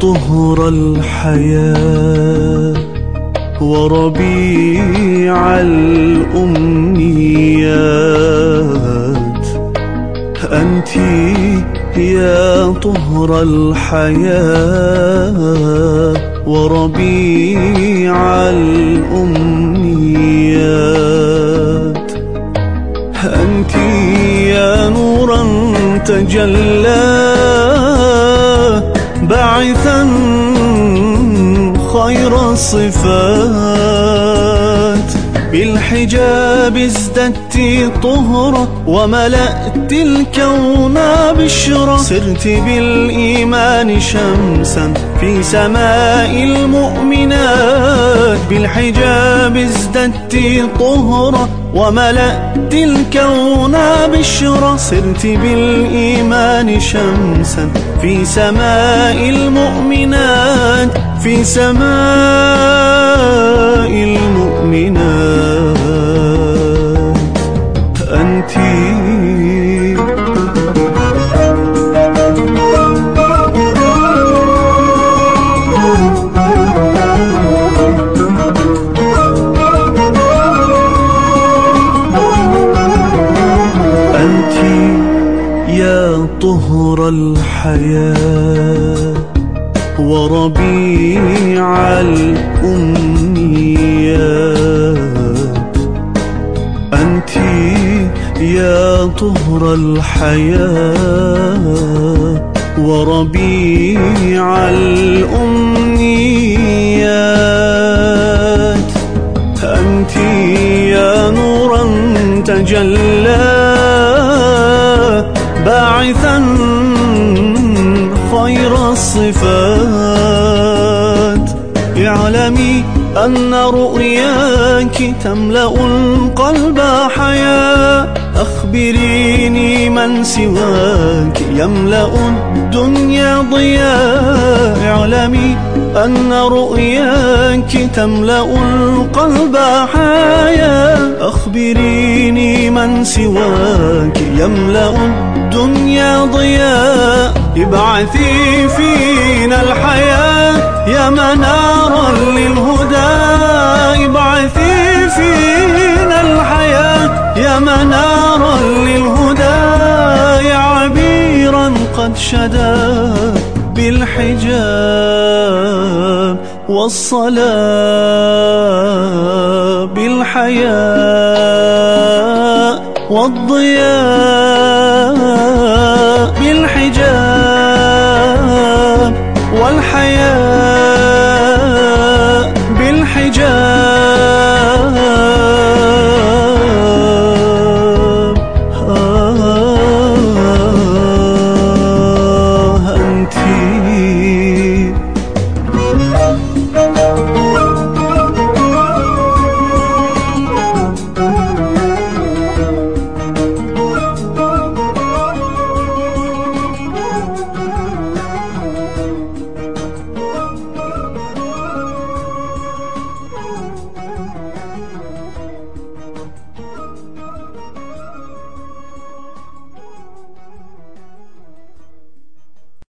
طهر الحياة وربيع الأمنيات. أنت يا طهر الحياة وربيع الأمنيات. أنت يا نورا تجلى باعثا خير الصفات بالحجاب ازددت طهرا وملأت الكون بشرا صرت بالإيمان شمسا في سماء المؤمنات. بالحجاب ازددت طهرا وملأت الكون بشرا صرت بالإيمان شمسا في سماء المؤمنات. في سماء المؤمنات. طهر الحياة وربيع الأمنيات. أنت يا طهر الحياة وربيع الأمنيات. أنت يا نورا تجلى باعثا خير الصفات. اعلمي أن رؤياك تملأ القلب حياة. أخبريني من سواك يملأ الدنيا ضياء. اعلمي أن رؤياك تملأ القلب حياة. أخبريني من سواك يملأ الدنيا ضياء ابعثي فينا الحياة يا منارا للهدى. ابعثي فينا الحياة يا منارا للهدى. يا عبيرا قد شدا بالحجاب والصلاة بالحياة. والضياء بالحجاب والحياة